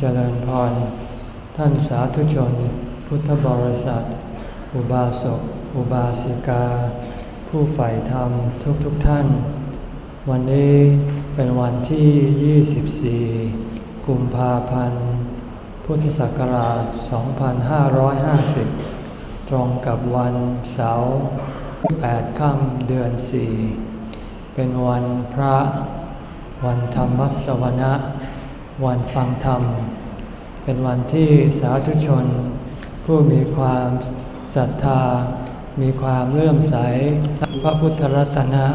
เจริญพร ท่านสาธุชน พุทธบริษัท อุบาสก อุบาสิกา ผู้ใฝ่ธรรมทุกทุกท่าน วันนี้เป็นวันที่ 24 กุมภาพันธ์ พุทธศักราช 2550 ตรงกับวันเสาร์8ค่ำเดือน 4 เป็นวันพระ วันธรรมสวนะ วันฟังธรรม เป็นวันที่สาธุชน ผู้มีความศรัทธา มีความเลื่อมใสพระพุทธรัตนะ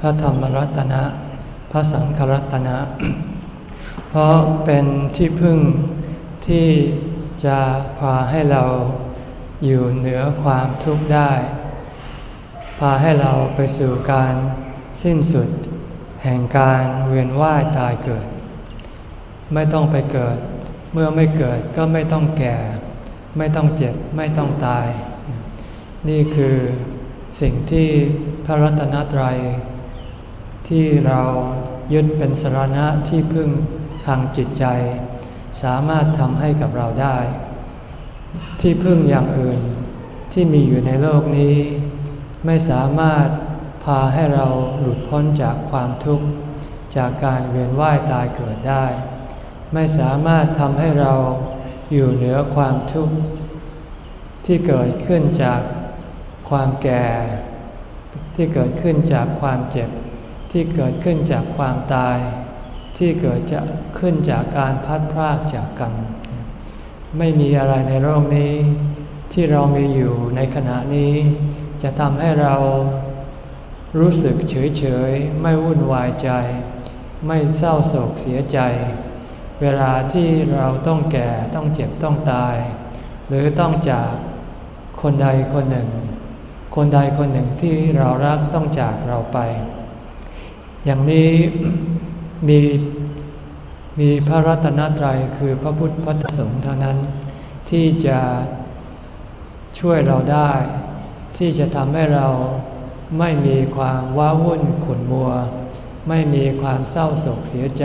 พระธรรมรัตนะ พระสังฆรัตนะ เพราะเป็นที่พึ่งที่จะพาให้เราอยู่เหนือความทุกข์ได้ พาให้เราไปสู่การสิ้นสุด แห่งการเวียนว่ายตายเกิด ไม่ต้องไปเกิด เมื่อไม่เกิดก็ไม่ต้องแก่ ไม่ต้องเจ็บ ไม่ต้องตาย นี่คือสิ่งที่พระรัตนตรัย ที่เรายึดเป็นสรณะที่พึ่งทางจิตใจ สามารถทำให้กับเราได้ ที่พึ่งอย่างอื่นที่มีอยู่ในโลกนี้ ไม่สามารถพาให้เราหลุดพ้นจากความทุกข์ จากการเวียนว่ายตายเกิดได้ ไม่สามารถทำให้เราอยู่เหนือความทุกข์ที่เกิดขึ้นจากความแก่ ที่เกิดขึ้นจากความเจ็บ ที่เกิดขึ้นจากความตาย ที่เกิดจะขึ้นจากการพัดพรากจากกัน ไม่มีอะไรในโลกนี้ ที่เรามีอยู่ในขณะนี้ จะทำให้เรารู้สึกเฉยเฉยไม่วุ่นวายใจ ไม่เศร้าโศกเสียใจ เวลาที่เราต้องแก่ต้องเจ็บต้องตาย หรือต้องจากคนใดคนหนึ่ง คนใดคนหนึ่งที่เรารักต้องจากเราไป อย่างนี้มีมีพระรัตนตรัยคือพระพุทธพระสงฆ์เท่านั้น ที่จะช่วยเราได้ ที่จะทำให้เราไม่มีความว้าวุ่นขุ่นมัว ไม่มีความเศร้าโศกเสียใจ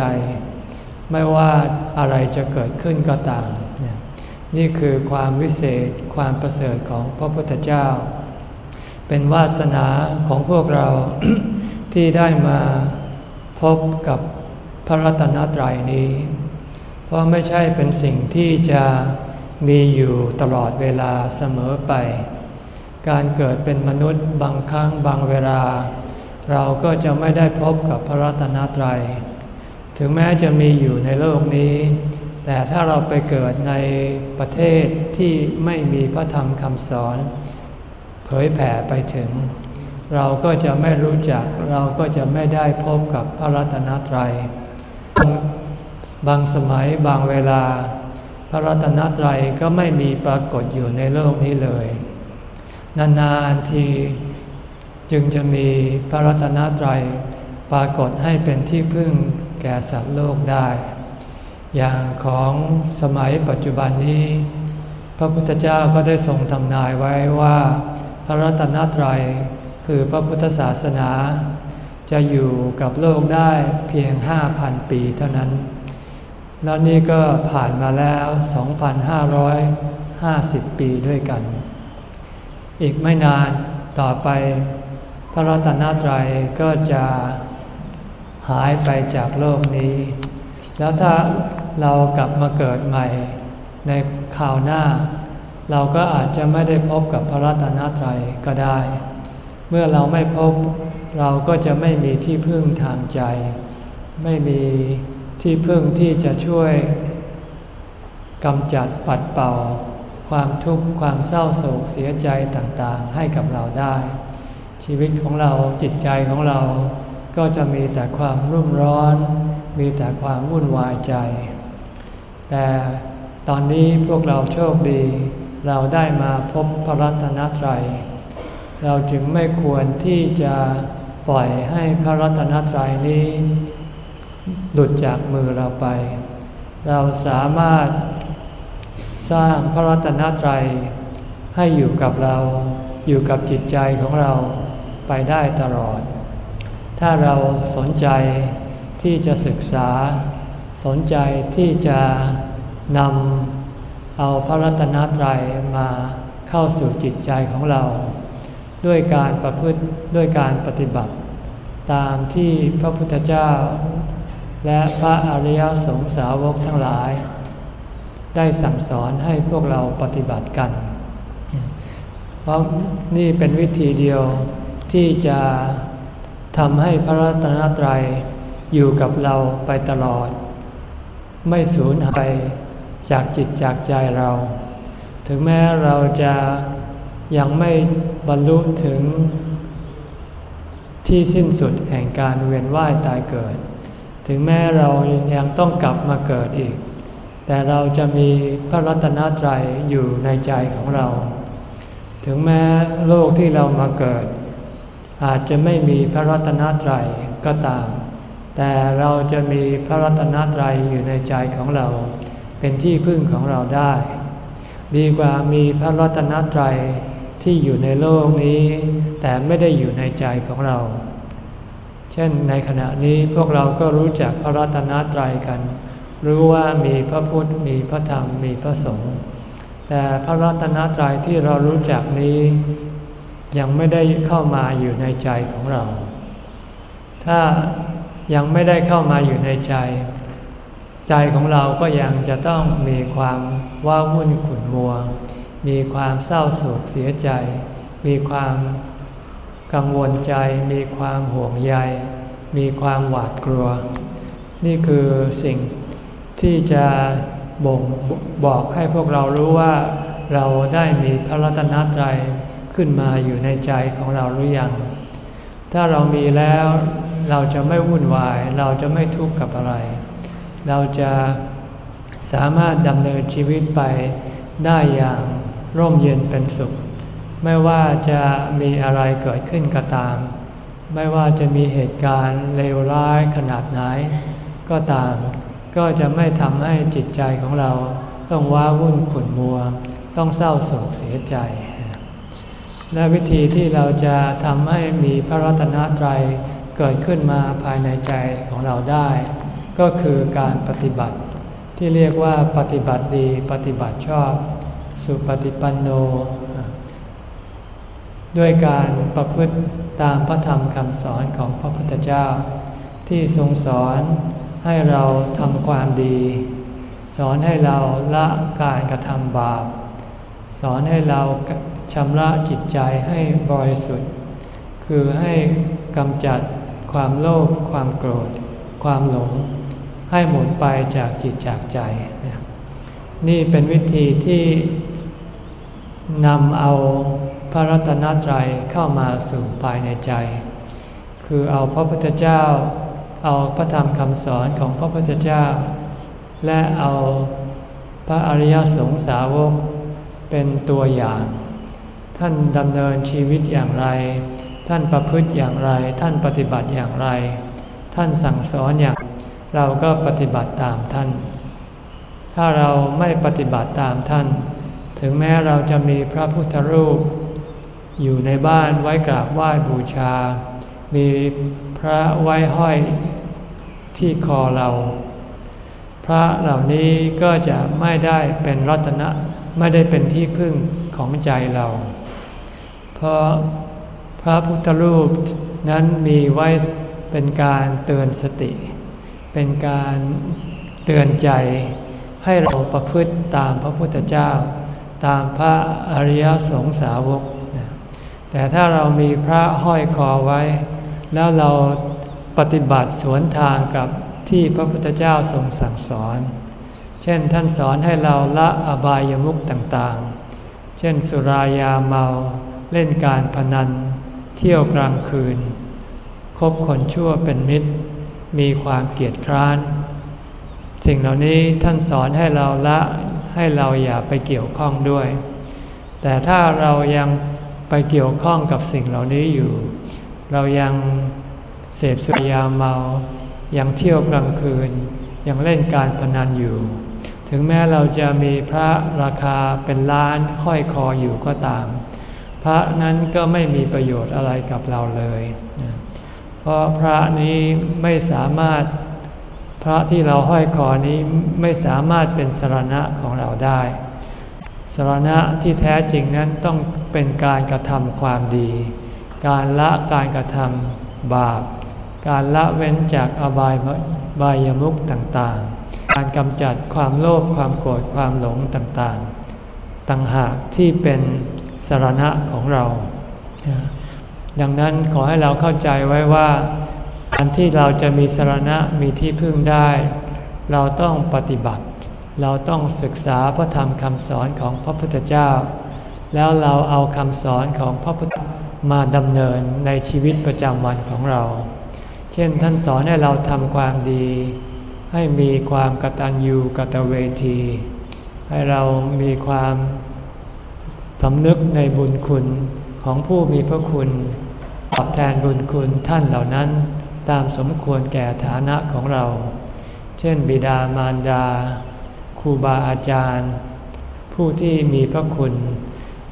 ไม่ว่าอะไรจะเกิดขึ้นก็ตาม นี่คือความวิเศษความประเสริฐของพระพุทธเจ้า เป็นวาสนาของพวกเราที่ได้มาพบกับพระรัตนตรัยนี้ เพราะไม่ใช่เป็นสิ่งที่จะมีอยู่ตลอดเวลาเสมอไป การเกิดเป็นมนุษย์บางครั้งบางเวลา เราก็จะไม่ได้พบกับพระรัตนตรัย ถึงแม้จะมีอยู่ในโลกนี้ แต่ถ้าเราไปเกิดในประเทศที่ไม่มีพระธรรมคำสอน เผยแผ่ไปถึง เราก็จะไม่รู้จักเราก็จะไม่ได้พบกับพระรัตนตรัย บางสมัยบางเวลา พระรัตนตรัยก็ไม่มีปรากฏอยู่ในโลกนี้เลย นานๆทีจึงจะมีพระรัตนตรัยปรากฏให้เป็นที่พึ่ง แก่สัตว์โลกได้ อย่างของสมัยปัจจุบันนี้ พระพุทธเจ้าก็ได้ทรงทำนายไว้ว่า พระรัตนตรัยคือพระพุทธศาสนา จะอยู่กับโลกได้เพียงห้าพันปีเท่านั้น แล้วนี่ก็ผ่านมาแล้ว 2,550 ปีด้วยกัน อีกไม่นานต่อไปพระรัตนตรัยก็จะ หายไปจากโลกนี้ แล้วถ้าเรากลับมาเกิดใหม่ในคราวหน้า เราก็อาจจะไม่ได้พบกับพระรัตนตรัยก็ได้ เมื่อเราไม่พบเราก็จะไม่มีที่พึ่งทางใจ ไม่มีที่พึ่งที่จะช่วยกำจัดปัดเป่า ความทุกข์ความเศร้าโศกเสียใจต่างๆ ให้กับเราได้ ชีวิตของเราจิตใจของเรา ก็จะมีแต่ความรุ่มร้อน มีแต่ความวุ่นวายใจ แต่ตอนนี้พวกเราโชคดี เราได้มาพบพระรัตนตรัย เราจึงไม่ควรที่จะปล่อยให้พระรัตนตรัยนี้ หลุดจากมือเราไป เราสามารถสร้างพระรัตนตรัยให้อยู่กับเรา อยู่กับจิตใจของเราไปได้ตลอด ถ้าเราสนใจที่จะศึกษา สนใจที่จะนำเอาพระรัตนตรัยมาเข้าสู่จิตใจของเรา ด้วยการประพฤติด้วยการปฏิบัติ ตามที่พระพุทธเจ้า และพระอริยสงสาวกทั้งหลาย ได้สั่งสอนให้พวกเราปฏิบัติกัน เพราะนี่เป็นวิธีเดียวที่จะ ทำให้พระรัตนตรัยอยู่กับเราไปตลอด ไม่สูญหายจากจิตจากใจเรา ถึงแม้เราจะยังไม่บรรลุถึง ที่สิ้นสุดแห่งการเวียนว่ายตายเกิด ถึงแม้เรายังต้องกลับมาเกิดอีก แต่เราจะมีพระรัตนตรัยอยู่ในใจของเรา ถึงแม้โลกที่เรามาเกิด อาจจะไม่มีพระรัตนตรัยก็ตาม แต่เราจะมีพระรัตนตรัยอยู่ในใจของเรา เป็นที่พึ่งของเราได้ ดีกว่ามีพระรัตนตรัยที่อยู่ในโลกนี้ แต่ไม่ได้อยู่ในใจของเรา เช่นในขณะนี้พวกเราก็รู้จักพระรัตนตรัยกัน รู้ว่ามีพระพุทธมีพระธรรมมีพระสงฆ์แต่พระรัตนตรัยที่เรารู้จักนี้ ยังไม่ได้เข้ามาอยู่ในใจของเรา ถ้ายังไม่ได้เข้ามาอยู่ในใจ ใจของเราก็ยังจะต้องมีความว้าวุ่นขุ่นมัว มีความเศร้าโศกเสียใจ มีความกังวลใจ มีความห่วงใย มีความหวาดกลัว นี่คือสิ่งที่จะบ่งบอกให้พวกเรารู้ว่าเราได้มีพระรัตนตรัย ขึ้นมาอยู่ในใจของเราหรือยัง ถ้าเรามีแล้วเราจะไม่วุ่นวาย เราจะไม่ทุกข์กับอะไร เราจะสามารถดำเนินชีวิตไปได้อย่างร่มเย็นเป็นสุข ไม่ว่าจะมีอะไรเกิดขึ้นก็ตาม ไม่ว่าจะมีเหตุการณ์เลวร้ายขนาดไหน ก็ตาม ก็จะไม่ทำให้จิตใจของเราต้องว้าวุ่นขุ่นมัว ต้องเศร้าโศกเสียใจ และวิธีที่เราจะทำให้มีพระรัตนตรัยเกิดขึ้นมาภายในใจของเราได้ ก็คือการปฏิบัติ ที่เรียกว่าปฏิบัติดีปฏิบัติชอบ สุปฏิปันโน ด้วยการประพฤติตามพระธรรมคำสอนของพระพุทธเจ้า ที่ทรงสอนให้เราทำความดี สอนให้เราละการกระทำบาป สอนให้เรา ชำระจิตใจให้บริสุทธิ์ คือให้กำจัดความโลภความโกรธ ความหลง ให้หมดไปจากจิตจากใจ นี่เป็นวิธีที่นำเอาพระรัตนตรัยเข้ามาสู่ภายในใจ คือเอาพระพุทธเจ้า เอาพระธรรมคำสอนของพระพุทธเจ้า และเอาพระอริยสงสาวกเป็นตัวอย่าง ท่านดำเนินชีวิตอย่างไร ท่านประพฤติอย่างไร ท่านปฏิบัติอย่างไร ท่านสั่งสอนอย่าง เราก็ปฏิบัติตามท่าน ถ้าเราไม่ปฏิบัติตามท่าน ถึงแม้เราจะมีพระพุทธรูป อยู่ในบ้านไว้กราบไหว้บูชา มีพระไว้ห้อยที่คอเรา พระเหล่านี้ก็จะไม่ได้เป็นรัตนะ ไม่ได้เป็นที่พึ่งของใจเรา เพราะพระพุทธรูปนั้นมีไว้เป็นการเตือนสติ เป็นการเตือนใจให้เราประพฤติตามพระพุทธเจ้า ตามพระอริยสงสาวก แต่ถ้าเรามีพระห้อยคอไว้ แล้วเราปฏิบัติสวนทางกับที่พระพุทธเจ้าทรงสั่งสอน เช่นท่านสอนให้เราละอบายามุขต่างๆ เช่นสุรายาเมา เล่นการพนัน เที่ยวกลางคืน คบคนชั่วเป็นมิตร มีความเกียดคร้าน สิ่งเหล่านี้ท่านสอนให้เราละให้เราอย่าไปเกี่ยวข้องด้วย แต่ถ้าเรายังไปเกี่ยวข้องกับสิ่งเหล่านี้อยู่ เรายังเสพสุรยาเมา ยังเที่ยวกลางคืน ยังเล่นการพนันอยู่ ถึงแม้เราจะมีพระราคาเป็นล้านห้อยคออยู่ก็ตาม ระนั้นก็ไม่มีประโยชน์อะไรกับเราเลย เพราะพระนี้ไม่สามารถพระที่เราห้อยคอนี้ไม่สามารถเป็นสรณะของเราได้ สรณะที่แท้จริงนั้นต้องเป็นการกระทำความดี การละการกระทำบาป การละเว้นจากอบายบายมุกต่างๆ การกำจัดความโลภความโกรธความหลงต่างๆ ต่างหากที่เป็น สรณะของเรา ดังนั้นขอให้เราเข้าใจไว้ว่าการที่เราจะมีสรณะมีที่พึ่งได้ เราต้องปฏิบัติ เราต้องศึกษาพระธรรมคำสอนของพระพุทธเจ้า แล้วเราเอาคำสอนของพระพุทธมาดำเนินในชีวิตประจำวันของเรา เช่นท่านสอนให้เราทำความดี ให้มีความกตัญญูกตเวที ให้เรามีความ สำนึกในบุญคุณของผู้มีพระคุณตอบแทนบุญคุณท่านเหล่านั้น ตามสมควรแก่ฐานะของเรา เช่น บิดามารดาครูบาอาจารย์ ผู้ที่มีพระคุณ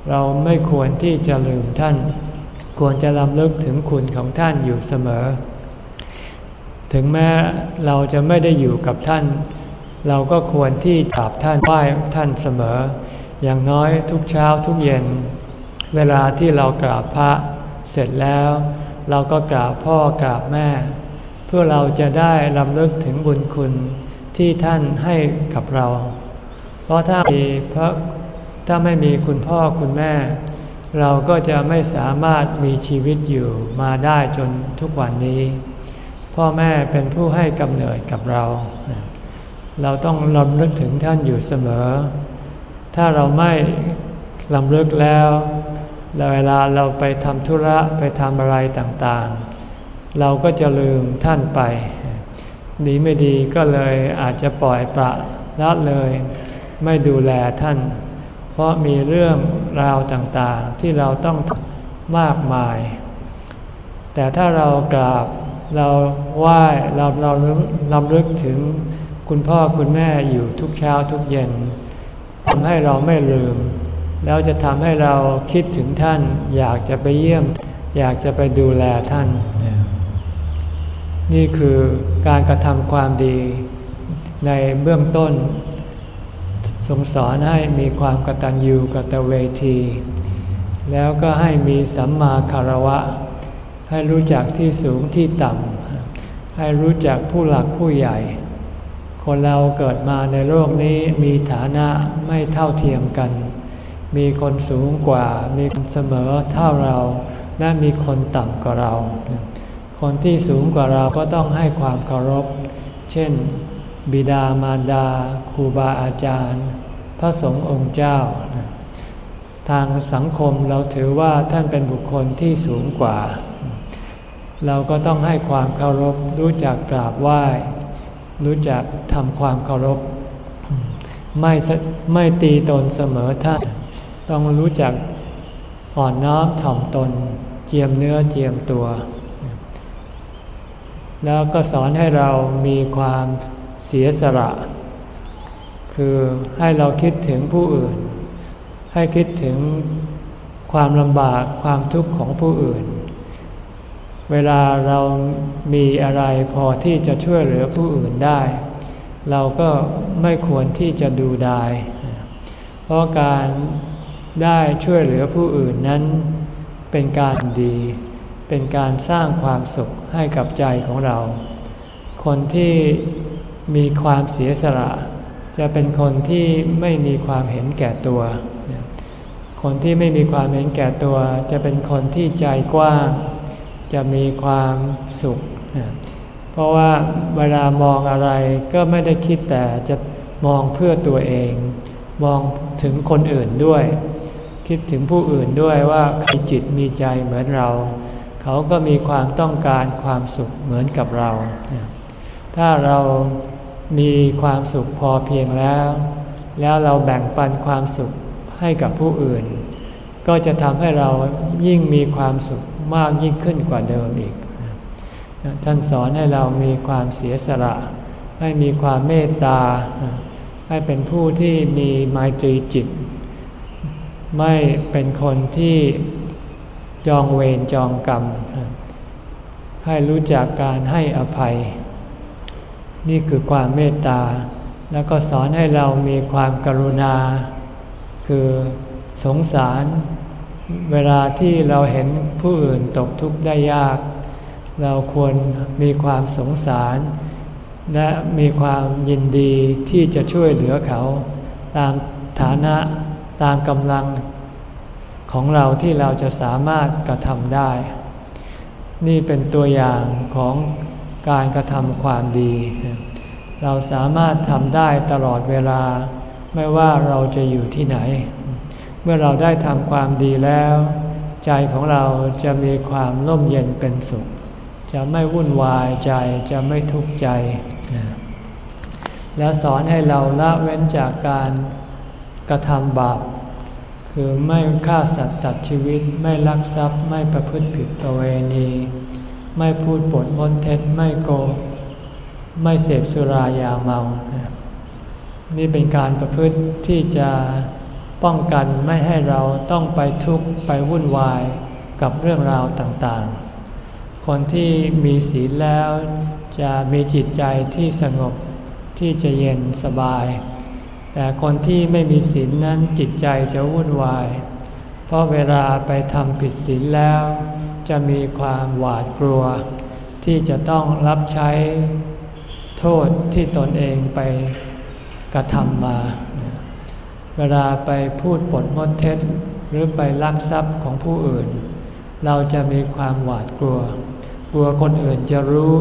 เราไม่ควรที่จะลืมท่าน ควรจะลำลึกถึงคุณของท่านอยู่เสมอ ถึงแม้เราจะไม่ได้อยู่กับท่าน เราก็ควรที่กราบท่านไหว้ท่านเสมอ อย่างน้อยทุกเช้าทุกเย็น เวลาที่เรากราบพระเสร็จแล้ว เราก็กราบพ่อกราบแม่ เพื่อเราจะได้ลำลึกถึงบุญคุณที่ท่านให้กับเรา เพราะถ้ามีพระถ้าไม่มีคุณพ่อคุณแม่ เราก็จะไม่สามารถมีชีวิตอยู่มาได้จนทุกวันนี้ พ่อแม่เป็นผู้ให้กำเนิดกับเรา เราต้องลำลึกถึงท่านอยู่เสมอ ถ้าเราไม่ลำลึกแล้วเวลาเราไปทำธุระไปทำอะไรต่างๆ เราก็จะลืมท่านไป ดีไม่ดีก็เลยอาจจะปล่อยประละเลย ไม่ดูแลท่าน เพราะมีเรื่องราวต่างๆที่เราต้องมากมาย แต่ถ้าเรากราบเราไหว้เราเราลำลึกถึงคุณพ่อคุณแม่อยู่ทุกเช้าทุกเย็น ทำให้เราไม่ลืม แล้วจะทำให้เราคิดถึงท่าน อยากจะไปเยี่ยม อยากจะไปดูแลท่าน นี่คือการกระทำความดีในเบื้องต้นทรงสอนให้มีความกตัญญูกตเวที แล้วก็ให้มีสัมมาคารวะ ให้รู้จักที่สูงที่ต่ำ ให้รู้จักผู้หลักผู้ใหญ่ คนเราเกิดมาในโลกนี้มีฐานะไม่เท่าเทียมกัน มีคนสูงกว่า มีคนเสมอเท่าเรา และมีคนต่ำกว่าเรา คนที่สูงกว่าเราก็ต้องให้ความเคารพ เช่น บิดามารดาครูบาอาจารย์ พระสงฆ์องค์เจ้า ทางสังคมเราถือว่าท่านเป็นบุคคลที่สูงกว่า เราก็ต้องให้ความเคารพรู้จักกราบไหว้ รู้จักทำความเคารพ ไม่ไม่ตีตนเสมอท่าน ต้องรู้จักอ่อนน้อมถ่อมตน เจียมเนื้อเจียมตัว แล้วก็สอนให้เรามีความเสียสละ คือให้เราคิดถึงผู้อื่น ให้คิดถึงความลำบากความทุกข์ของผู้อื่น เวลาเรามีอะไรพอที่จะช่วยเหลือผู้อื่นได้ เราก็ไม่ควรที่จะดูดาย เพราะการได้ช่วยเหลือผู้อื่นนั้น เป็นการดี เป็นการสร้างความสุขให้กับใจของเรา คนที่มีความเสียสละ จะเป็นคนที่ไม่มีความเห็นแก่ตัว คนที่ไม่มีความเห็นแก่ตัว จะเป็นคนที่ใจกว้าง จะมีความสุข เพราะว่าเวลามองอะไรก็ไม่ได้คิดแต่จะมองเพื่อตัวเอง มองถึงคนอื่นด้วย คิดถึงผู้อื่นด้วยว่าใครจิตมีใจเหมือนเรา เขาก็มีความต้องการความสุขเหมือนกับเรา ถ้าเรามีความสุขพอเพียงแล้ว แล้วเราแบ่งปันความสุขให้กับผู้อื่น ก็จะทำให้เรายิ่งมีความสุข มากยิ่งขึ้นกว่าเดิมอีก ท่านสอนให้เรามีความเสียสละ ให้มีความเมตตา ให้เป็นผู้ที่มีไมตรีจิต ไม่เป็นคนที่จองเวรจองกรรม ให้รู้จักการให้อภัย นี่คือความเมตตา แล้วก็สอนให้เรามีความกรุณา คือสงสาร เวลาที่เราเห็นผู้อื่นตกทุกข์ได้ยาก เราควรมีความสงสาร และมีความยินดีที่จะช่วยเหลือเขา ตามฐานะตามกำลังของเราที่เราจะสามารถกระทำได้ นี่เป็นตัวอย่างของการกระทำความดี เราสามารถทำได้ตลอดเวลา ไม่ว่าเราจะอยู่ที่ไหน เมื่อเราได้ทำความดีแล้ว ใจของเราจะมีความร่มเย็นเป็นสุข จะไม่วุ่นวายใจจะไม่ทุกข์ใจและสอนให้เราละเว้นจากการกระทำบาปคือไม่ฆ่าสัตว์ตัดชีวิตไม่ลักทรัพย์ ไม่ประพฤติผิดประเวณี ไม่พูดปดมนเท็จไม่โกไม่เสพสุรายาเมา นี่เป็นการประพฤติที่จะ ป้องกันไม่ให้เราต้องไปทุกข์ไปวุ่นวายกับเรื่องราวต่างๆ คนที่มีศีลแล้วจะมีจิตใจที่สงบที่จะเย็นสบาย แต่คนที่ไม่มีศีลนั้นจิตใจจะวุ่นวาย เพราะเวลาไปทำผิดศีลแล้ว จะมีความหวาดกลัว ที่จะต้องรับใช้โทษที่ตนเองไปกระทำมา เวลาไปพูดปดมดเท็จหรือไปลักทรัพย์ของผู้อื่น เราจะมีความหวาดกลัว กลัวคนอื่นจะรู้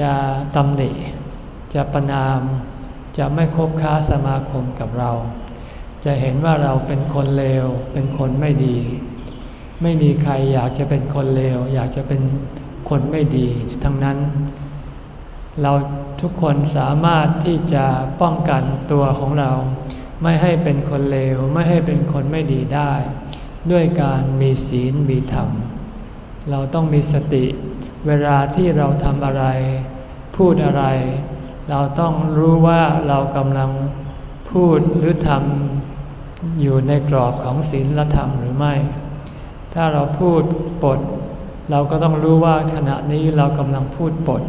จะตำหนิ จะประนาม จะไม่คบค้าสมาคมกับเรา จะเห็นว่าเราเป็นคนเลว เป็นคนไม่ดี ไม่มีใครอยากจะเป็นคนเลว อยากจะเป็นคนไม่ดี ทั้งนั้น เราทุกคนสามารถที่จะป้องกันตัวของเรา ไม่ให้เป็นคนเลวไม่ให้เป็นคนไม่ดีได้ ด้วยการมีศีลมีธรรม เราต้องมีสติ เวลาที่เราทำอะไร พูดอะไร เราต้องรู้ว่าเรากำลังพูดหรือทำอยู่ในกรอบของศีลธรรมหรือไม่ ถ้าเราพูดปด เราก็ต้องรู้ว่าขณะนี้เรากำลังพูดปด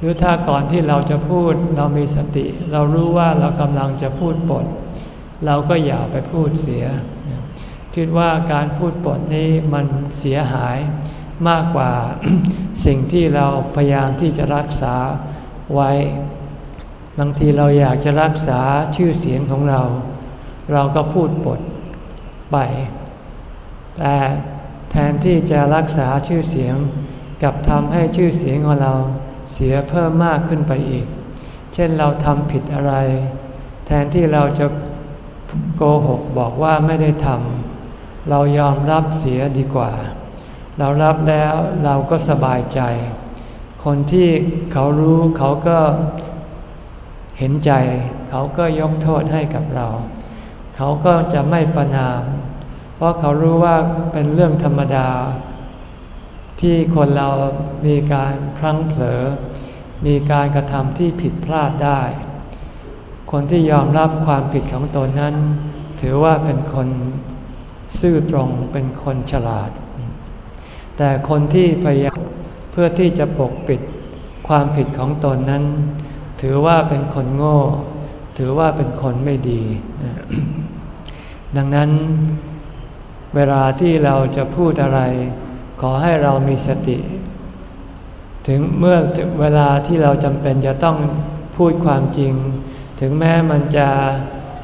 หรือถ้าก่อนที่เราจะพูดเรามีสติ เรารู้ว่าเรากำลังจะพูดปด เราก็อย่าไปพูดเสีย คิดว่าการพูดปดนี้มันเสียหายมากกว่าสิ่งที่เราพยายามที่จะรักษาไว้ บางทีเราอยากจะรักษาชื่อเสียงของเรา เราก็พูดปดไป แต่แทนที่จะรักษาชื่อเสียงกับทำให้ชื่อเสียงของเรา เสียเพิ่มมากขึ้นไปอีก เช่นเราทำผิดอะไร แทนที่เราจะโกหกบอกว่าไม่ได้ทำเรายอมรับเสียดีกว่า เรารับแล้วเราก็สบายใจ คนที่เขารู้เขาก็เห็นใจ เขาก็ยกโทษให้กับเรา เขาก็จะไม่ประนาม เพราะเขารู้ว่าเป็นเรื่องธรรมดา ที่คนเรามีการพลั้งเผลอ มีการกระทำที่ผิดพลาดได้ คนที่ยอมรับความผิดของตนนั้น ถือว่าเป็นคนซื่อตรงเป็นคนฉลาด แต่คนที่พยายามเพื่อที่จะปกปิดความผิดของตนนั้น ถือว่าเป็นคนโง่ ถือว่าเป็นคนไม่ดี ดังนั้น เวลาที่เราจะพูดอะไร ขอให้เรามีสติ ถึงเมื่อเวลาที่เราจำเป็นจะต้องพูดความจริง ถึงแม้มันจะ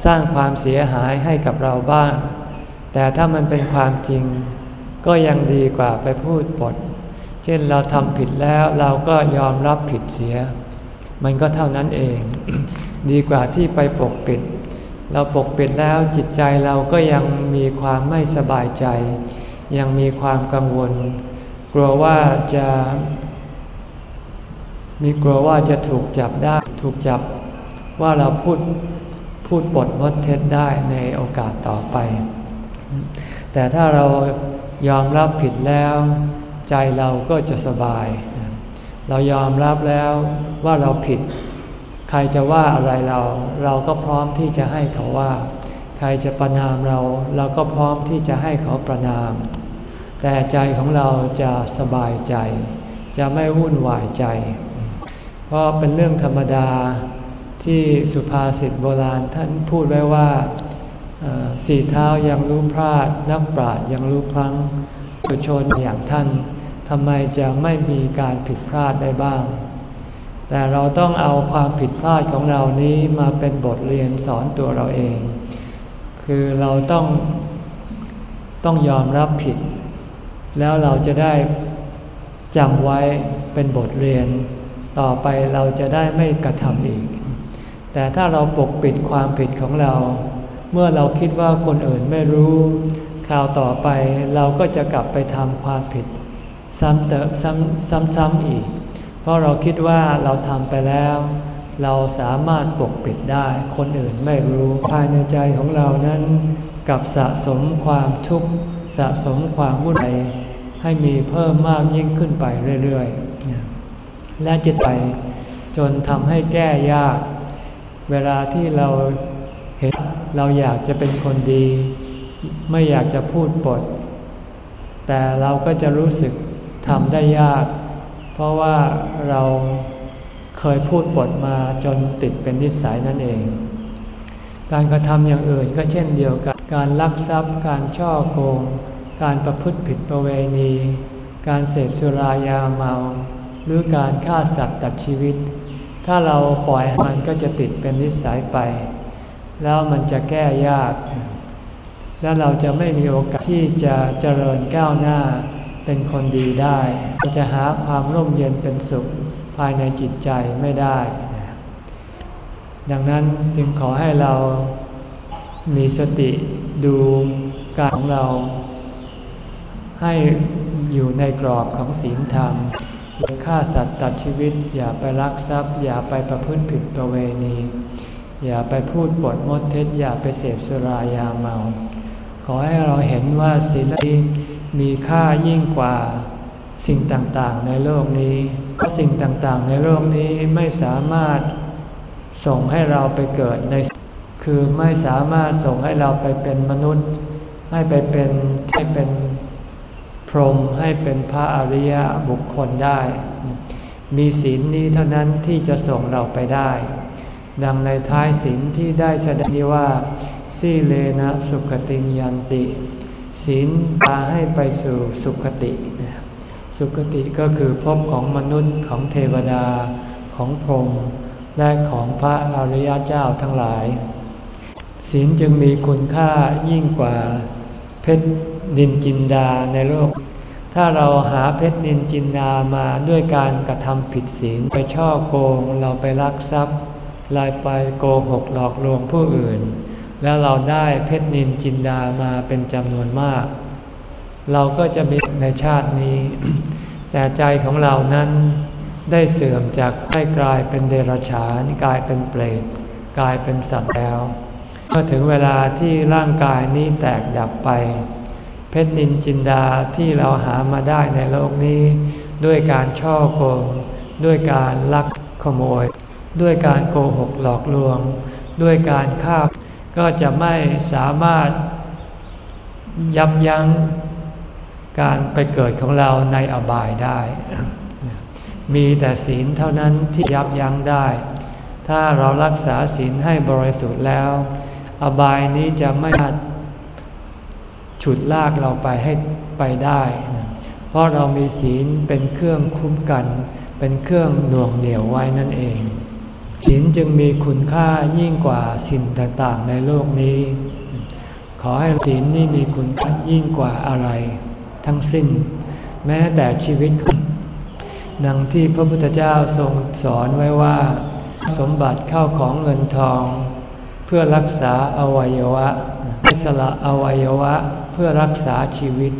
สร้างความเสียหายให้กับเราบ้าง แต่ถ้ามันเป็นความจริง ก็ยังดีกว่าไปพูดปด เช่นเราทำผิดแล้วเราก็ยอมรับผิดเสีย มันก็เท่านั้นเอง ดีกว่าที่ไปปกปิด เราปกปิดแล้วจิตใจเราก็ยังมีความไม่สบายใจ ยังมีความกังวล กลัวว่าจะ มีกลัวว่าจะถูกจับได้ ถูกจับว่าเราพูดพูดปดมดเท็จได้ในโอกาสต่อไป แต่ถ้าเรายอมรับผิดแล้ว ใจเราก็จะสบาย เรายอมรับแล้วว่าเราผิด ใครจะว่าอะไรเรา เราก็พร้อมที่จะให้เขาว่า ใครจะประนามเราเราก็พร้อมที่จะให้เขาประนาม แต่ใจของเราจะสบายใจ จะไม่วุ่นวายใจ เพราะเป็นเรื่องธรรมดาที่สุภาษิตโบราณท่านพูดไว้ว่าสี่เท้ายังรู้พลาด นักปราชญ์ยังรู้พลั้งปุชนอย่างท่านทำไมจะไม่มีการผิดพลาดได้บ้าง แต่เราต้องเอาความผิดพลาดของเรานี้มาเป็นบทเรียนสอนตัวเราเอง คือเราต้องต้องยอมรับผิด แล้วเราจะได้จำไว้เป็นบทเรียน ต่อไปเราจะได้ไม่กระทำอีก แต่ถ้าเราปกปิดความผิดของเรา เมื่อเราคิดว่าคนอื่นไม่รู้คราวต่อไปเราก็จะกลับไปทำความผิด ซ้ำเติมซ้ำๆอีก เพราะเราคิดว่าเราทำไปแล้ว เราสามารถปกปิดได้ คนอื่นไม่รู้ภายในใจของเรานั้นกับสะสมความทุกข์สะสมความวุ่นวายให้มีเพิ่มมากยิ่งขึ้นไปเรื่อยๆ และจิตไปจนทำให้แก้ยาก เวลาที่เราเห็นเราอยากจะเป็นคนดี ไม่อยากจะพูดปด แต่เราก็จะรู้สึกทำได้ยาก เพราะว่าเรา เคยพูดปดมาจนติดเป็นนิสัยนั่นเอง การกระทำอย่างอื่นก็เช่นเดียวกัน การลักทรัพย์ การช่อโกง การประพฤติผิดประเวณี การเสพสุรายาเมา หรือการฆ่าสัตว์ตัดชีวิต ถ้าเราปล่อยมันก็จะติดเป็นนิสัยไป แล้วมันจะแก้ยาก และเราจะไม่มีโอกาสที่จะเจริญก้าวหน้าเป็นคนดีได้ จะหาความร่มเย็นเป็นสุข ภายในจิตใจไม่ได้ ดังนั้นจึงขอให้เรามีสติดูการของเรา ให้อยู่ในกรอบของศีลธรรมอย่าฆ่าสัตว์ตัดชีวิต อย่าไปรักทรัพย์ อย่าไปประพฤติผิดประเวณี อย่าไปพูดปดมดเท็จ อย่าไปเสพสุรายาเมา ขอให้เราเห็นว่าศีลมีค่ายิ่งกว่าสิ่งต่างๆในโลกนี้ เพราะสิ่งต่างๆ ในโลกนี้ไม่สามารถส่งให้เราไปเกิดใน คือไม่สามารถส่งให้เราไปเป็นมนุษย์ ให้ไปเป็นให้เป็นพรหมให้เป็นพระอริยบุคคลได้ มีศีลนี้เท่านั้นที่จะส่งเราไปได้ ดังในท้ายศีลที่ได้แสดงว่าสีเลนะสุขติยันติศีลพาให้ไปสู่สุขติ สุขติก็คือพบของมนุษย์ของเทวดาของพรหมและของพระอริยเจ้าทั้งหลาย ศีลจึงมีคุณค่ายิ่งกว่าเพชรนินจินดาในโลก ถ้าเราหาเพชรนินจินดามาด้วยการกระทำผิดศีลไปช่อโกงเราไปลักทรัพย์ลายไปโกหกหลอกลวงผู้อื่น แล้วเราได้เพชรนินจินดามาเป็นจำนวนมาก เราก็จะมีในชาตินี้ แต่ใจของเรานั้นได้เสื่อมจากให้กลายเป็นเดรัจฉาน กลายเป็นเปรตกลายเป็นสัตว์แล้วเมื่อถึงเวลาที่ร่างกายนี้แตกดับไป เพชรนินจินดาที่เราหามาได้ในโลกนี้ ด้วยการช่อโกง ด้วยการลักขโมย ด้วยการโกหกหลอกลวง ด้วยการฆ่าก็จะไม่สามารถยับยั้ง การไปเกิดของเราในอบายได้ มีแต่ศีลเท่านั้นที่ยับยั้งได้ ถ้าเรารักษาศีลให้บริสุทธิ์แล้ว อบายนี้จะไม่ฉุดลากเราไปให้ไปได้ เพราะเรามีศีลเป็นเครื่องคุ้มกัน เป็นเครื่องหน่วงเหนี่ยวไว้นั่นเอง ศีลจึงมีคุณค่ายิ่งกว่าสิ่งต่างๆ ในโลกนี้ ขอให้ศีลนี้มีคุณค่ายิ่งกว่าอะไร ทั้งสิ้น แม้แต่ชีวิต ดังที่พระพุทธเจ้าทรงสอนไว้ว่า สมบัติเข้าของเงินทอง เพื่อรักษาอวัยวะให้สละอวัยวะเพื่อรักษาชีวิต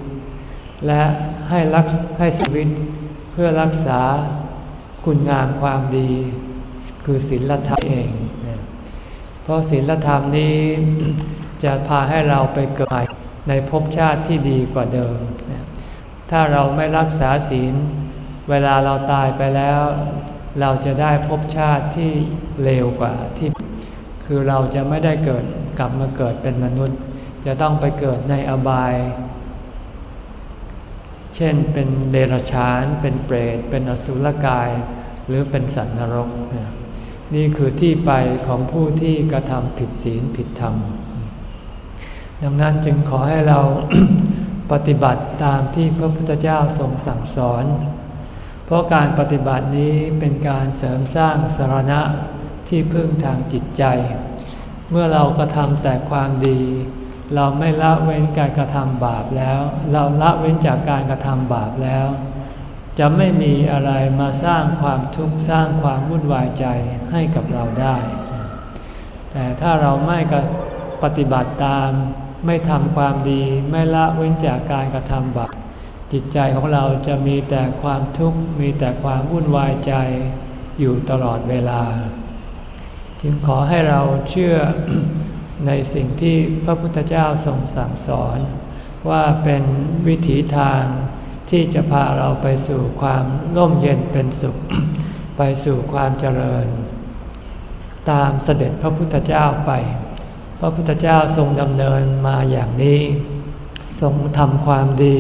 และให้รักให้ชีวิตเพื่อรักษาคุณงามความดี คือศีลธรรมเอง เพราะศีลธรรมนี้จะพาให้เราไปเกิด ในภพชาติที่ดีกว่าเดิม ถ้าเราไม่รักษาศีล เวลาเราตายไปแล้ว เราจะได้ภพชาติที่เลวกว่าที่ คือเราจะไม่ได้เกิดกลับมาเกิดเป็นมนุษย์ จะต้องไปเกิดในอบาย เช่นเป็นเดรัจฉาน เป็นเปรต เป็นอสุรกาย หรือเป็นสัตว์นรก นี่คือที่ไปของผู้ที่กระทำผิดศีลผิดธรรม ดังนั้นจึงขอให้เราปฏิบัติตามที่พระพุทธเจ้าทรงสั่งสอน เพราะการปฏิบัตินี้เป็นการเสริมสร้างสารณะที่พึ่งทางจิตใจ เมื่อเรากระทำแต่ความดี เราไม่ละเว้นการกระทำบาปแล้ว เราละเว้นจากการกระทำบาปแล้ว จะไม่มีอะไรมาสร้างความทุกข์สร้างความวุ่นวายใจให้กับเราได้ แต่ถ้าเราไม่ปฏิบัติตาม ไม่ทำความดีไม่ละเว้นจากการกระทำบาปจิตใจของเราจะมีแต่ความทุกข์มีแต่ความวุ่นวายใจอยู่ตลอดเวลา จึงขอให้เราเชื่อในสิ่งที่พระพุทธเจ้าทรงสั่งสอน ว่าเป็นวิถีทางที่จะพาเราไปสู่ความร่มเย็นเป็นสุข ไปสู่ความเจริญ ตามเสด็จพระพุทธเจ้าไป พระพุทธเจ้าทรงดำเนินมาอย่างนี้ ทรงทำความดี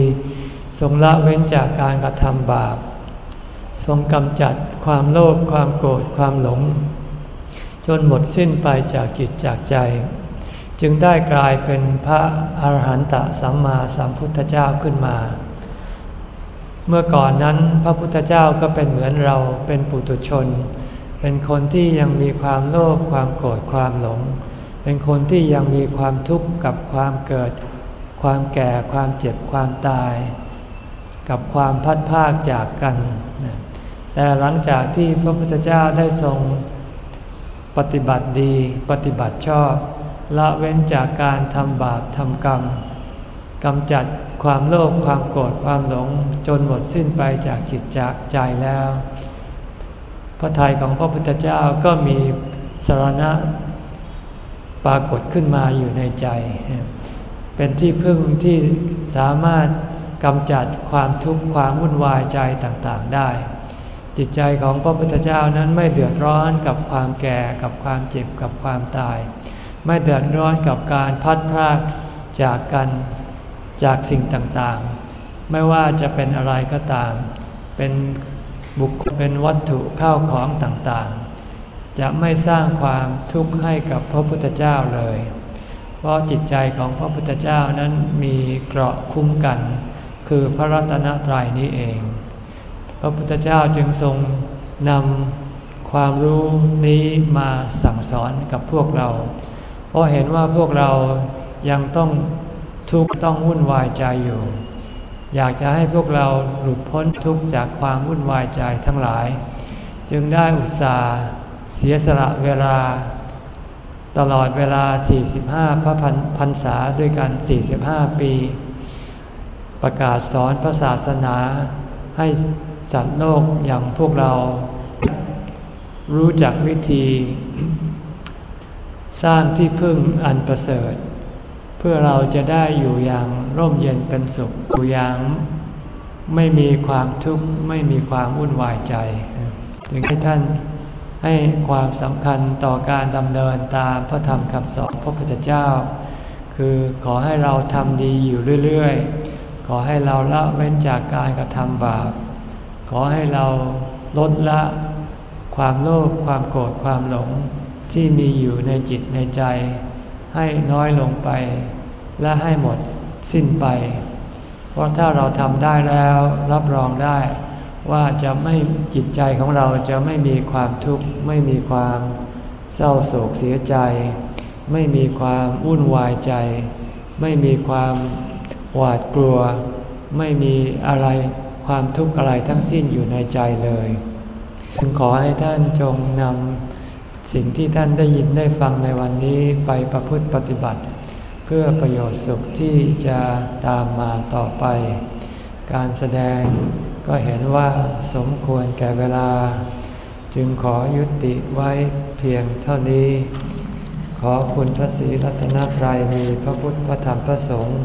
ทรงละเว้นจากการกระทำบาป ทรงกำจัดความโลภความโกรธความหลง จนหมดสิ้นไปจากจิตจากใจ จึงได้กลายเป็นพระอาหารหันตสัมมาสัมพุทธเจ้าขึ้นมา เมื่อก่อนนั้นพระพุทธเจ้าก็เป็นเหมือนเราเป็นปุถุชน เป็นคนที่ยังมีความโลภความโกรธความหลง เป็นคนที่ยังมีความทุกข์กับความเกิด ความแก่ความเจ็บความตาย กับความพัดภาคจากกัน แต่หลังจากที่พระพุทธเจ้าได้ทรงปฏิบัติดีปฏิบัติชอบ ละเว้นจากการทำบาปทำกรรมกำจัดความโลภความโกรธความหลงจนหมดสิ้นไปจากจิตจากใจแล้ว พระทัยของพระพุทธเจ้าก็มีสารณะ ปรากฏขึ้นมาอยู่ในใจ เป็นที่พึ่งที่สามารถกำจัดความทุกข์ความวุ่นวายใจต่างๆได้ จิตใจของพระพุทธเจ้านั้นไม่เดือดร้อนกับความแก่กับความเจ็บกับความตาย ไม่เดือดร้อนกับการพัดพรากจากกันจากสิ่งต่างๆ ไม่ว่าจะเป็นอะไรก็ตาม เป็นบุคคลเป็นวัตถุข้าวของต่างๆ จะไม่สร้างความทุกข์ให้กับพระพุทธเจ้าเลย เพราะจิตใจของพระพุทธเจ้านั้นมีเกราะคุ้มกัน คือพระรัตนตรัยนี้เอง พระพุทธเจ้าจึงทรงนำความรู้นี้มาสั่งสอนกับพวกเรา เพราะเห็นว่าพวกเรายังต้องทุกข์ต้องวุ่นวายใจอยู่ อยากจะให้พวกเราหลุดพ้นทุกข์จากความวุ่นวายใจทั้งหลาย จึงได้อุตส่าห์ เสียสละเวลา ตลอดเวลา 45 พระพรรษาด้วยกัน 45 ปี ประกาศสอนพระศาสนาให้สัตว์โลกอย่างพวกเรา รู้จักวิธี สร้างที่พึ่งอันประเสริฐ เพื่อเราจะได้อยู่อย่างร่มเย็นเป็นสุขอยู่อย่างไม่มีความทุกข์ไม่มีความวุ่นวายใจจึงให้ท่าน ให้ความสำคัญต่อการดำเนินตามพระธรรมคำสอนพระพุทธเจ้า คือขอให้เราทำดีอยู่เรื่อยๆ ขอให้เราละเว้นจากการกระทำบาป ขอให้เราลดละความโลภความโกรธความหลงที่มีอยู่ในจิตในใจ ให้น้อยลงไป และให้หมดสิ้นไป เพราะถ้าเราทำได้แล้วรับรองได้ ว่าจะไม่จิตใจของเราจะไม่มีความทุกข์ไม่มีความเศร้าโศกเสียใจ ไม่มีความวุ่นวายใจ ไม่มีความหวาดกลัว ไม่มีอะไรความทุกข์อะไรทั้งสิ้นอยู่ในใจเลยจึงขอให้ท่านจงนำสิ่งที่ท่านได้ยินได้ฟังในวันนี้ไปประพฤติปฏิบัติ เพื่อประโยชน์สุขที่จะตามมาต่อไป การแสดง ก็เห็นว่าสมควรแก่เวลา จึงขอยุติไว้เพียงเท่านี้ ขอคุณพระศรีรัตนตรัยมีพระพุทธพระธรรมพระสงฆ์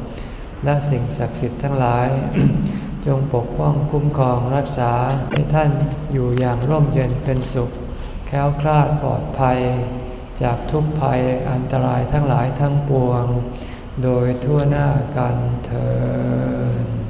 และสิ่งศักดิ์สิทธิ์ทั้งหลาย จงปกป้องคุ้มครองรักษาให้ท่านอยู่อย่างร่มเย็นเป็นสุข แค้วคลาดปลอดภัย จากทุกภัยอันตรายทั้งหลายทั้งปวง โดยทั่วหน้ากันเธอ